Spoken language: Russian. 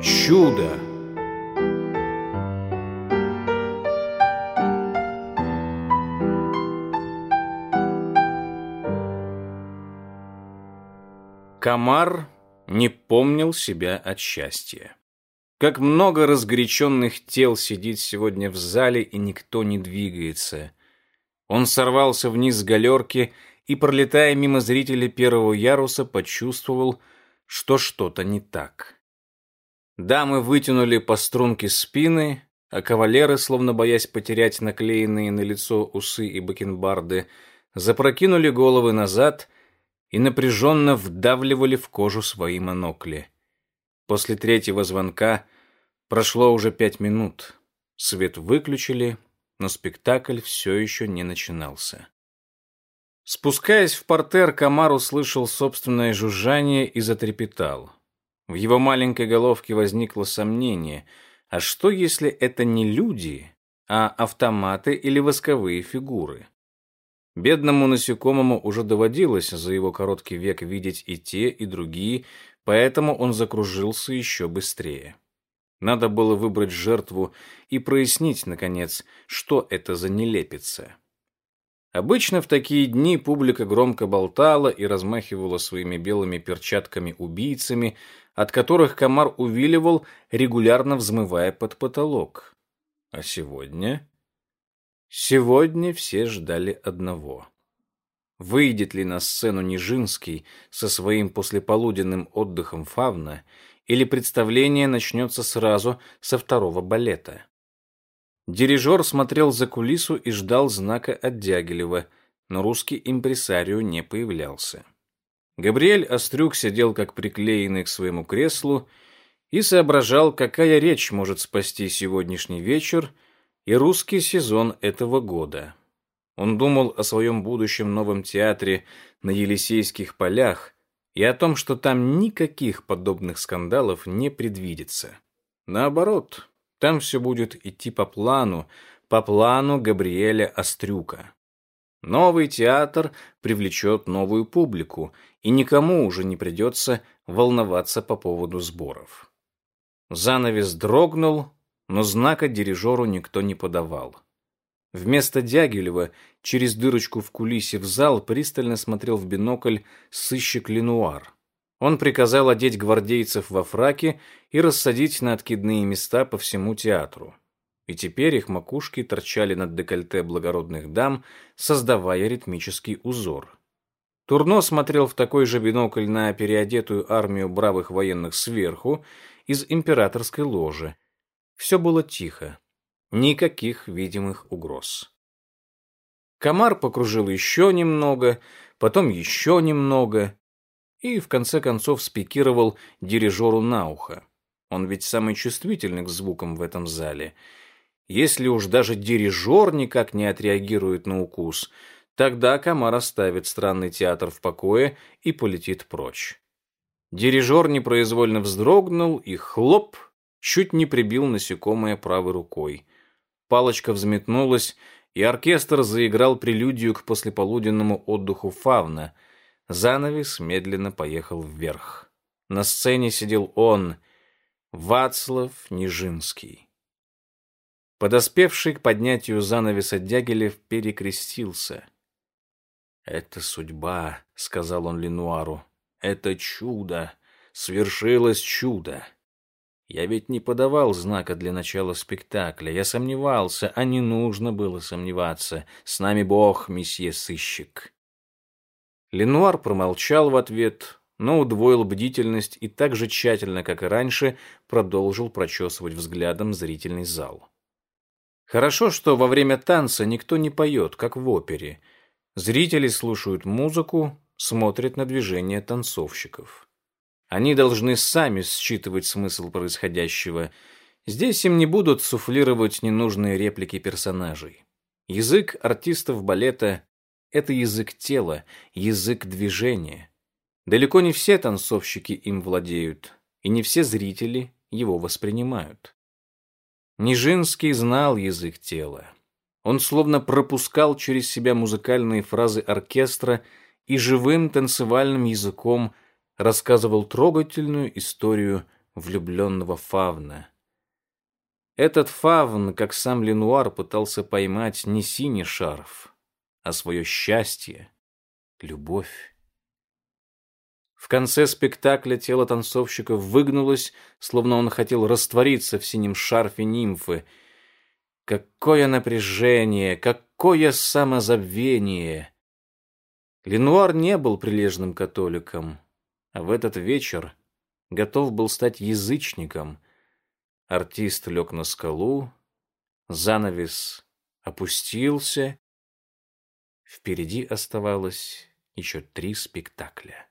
Чудо! Комар не помнил себя от счастья. Как много разгоряченных тел сидит сегодня в зале, и никто не двигается. Он сорвался вниз с галерки и, пролетая мимо зрителей первого яруса, почувствовал, что что-то не так. Дамы вытянули по струнке спины, а кавалеры, словно боясь потерять наклеенные на лицо усы и бакенбарды, запрокинули головы назад и напряженно вдавливали в кожу свои монокли. После третьего звонка прошло уже пять минут. Свет выключили, но спектакль все еще не начинался. Спускаясь в портер, комар услышал собственное жужжание и затрепетал. В его маленькой головке возникло сомнение, а что если это не люди, а автоматы или восковые фигуры? Бедному насекомому уже доводилось за его короткий век видеть и те, и другие, поэтому он закружился еще быстрее. Надо было выбрать жертву и прояснить, наконец, что это за нелепица. Обычно в такие дни публика громко болтала и размахивала своими белыми перчатками-убийцами, от которых комар увиливал, регулярно взмывая под потолок. А сегодня... Сегодня все ждали одного. Выйдет ли на сцену Нижинский со своим послеполуденным отдыхом фавна, или представление начнется сразу со второго балета? Дирижер смотрел за кулису и ждал знака от Дягилева, но русский импресарио не появлялся. Габриэль Острюк сидел как приклеенный к своему креслу и соображал, какая речь может спасти сегодняшний вечер – и русский сезон этого года. Он думал о своем будущем новом театре на Елисейских полях и о том, что там никаких подобных скандалов не предвидится. Наоборот, там все будет идти по плану, по плану Габриэля Острюка. Новый театр привлечет новую публику, и никому уже не придется волноваться по поводу сборов. Занавес дрогнул, но знака дирижеру никто не подавал. Вместо Дягилева через дырочку в кулисе в зал пристально смотрел в бинокль сыщик Ленуар. Он приказал одеть гвардейцев во фраки и рассадить на откидные места по всему театру. И теперь их макушки торчали над декольте благородных дам, создавая ритмический узор. Турно смотрел в такой же бинокль на переодетую армию бравых военных сверху из императорской ложи, все было тихо. Никаких видимых угроз. Комар покружил еще немного, потом еще немного и, в конце концов, спикировал дирижеру на ухо. Он ведь самый чувствительный к звукам в этом зале. Если уж даже дирижер никак не отреагирует на укус, тогда комар оставит странный театр в покое и полетит прочь. Дирижер непроизвольно вздрогнул и хлоп чуть не прибил насекомое правой рукой. Палочка взметнулась, и оркестр заиграл прелюдию к послеполуденному отдыху фавна. Занавес медленно поехал вверх. На сцене сидел он, Вацлав Нижинский. Подоспевший к поднятию занавеса Дягилев перекрестился. «Это судьба», — сказал он Ленуару. «Это чудо. Свершилось чудо. Я ведь не подавал знака для начала спектакля. Я сомневался, а не нужно было сомневаться. С нами Бог, месье сыщик. Ленуар промолчал в ответ, но удвоил бдительность и так же тщательно, как и раньше, продолжил прочесывать взглядом зрительный зал. Хорошо, что во время танца никто не поет, как в опере. Зрители слушают музыку, смотрят на движения танцовщиков. Они должны сами считывать смысл происходящего. Здесь им не будут суфлировать ненужные реплики персонажей. Язык артистов балета — это язык тела, язык движения. Далеко не все танцовщики им владеют, и не все зрители его воспринимают. Нижинский знал язык тела. Он словно пропускал через себя музыкальные фразы оркестра и живым танцевальным языком – рассказывал трогательную историю влюбленного фавна. Этот фавн, как сам Ленуар, пытался поймать не синий шарф, а свое счастье, любовь. В конце спектакля тело танцовщика выгнулось, словно он хотел раствориться в синем шарфе нимфы. Какое напряжение, какое самозабвение! Ленуар не был прилежным католиком, а в этот вечер готов был стать язычником. Артист лег на скалу, занавес опустился. Впереди оставалось еще три спектакля.